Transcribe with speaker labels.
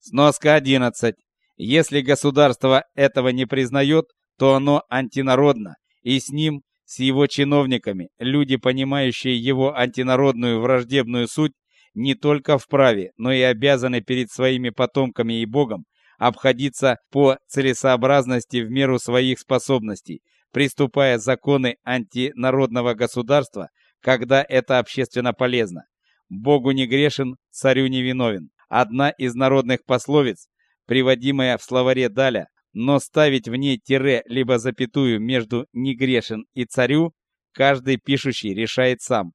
Speaker 1: Сноска 11. Если государство этого не признает, то оно антинародно, и с ним, с его чиновниками, люди, понимающие его антинародную враждебную суть, не только вправе, но и обязаны перед своими потомками и Богом обходиться по целесообразности в меру своих способностей, приступая законы антинародного государства, когда это общественно полезно. Богу не грешен, царю не виновен. Одна из народных пословиц, приводимая в словаре Даля, но ставить в ней тире либо запятую между «не грешен» и «царю» каждый пишущий решает сам.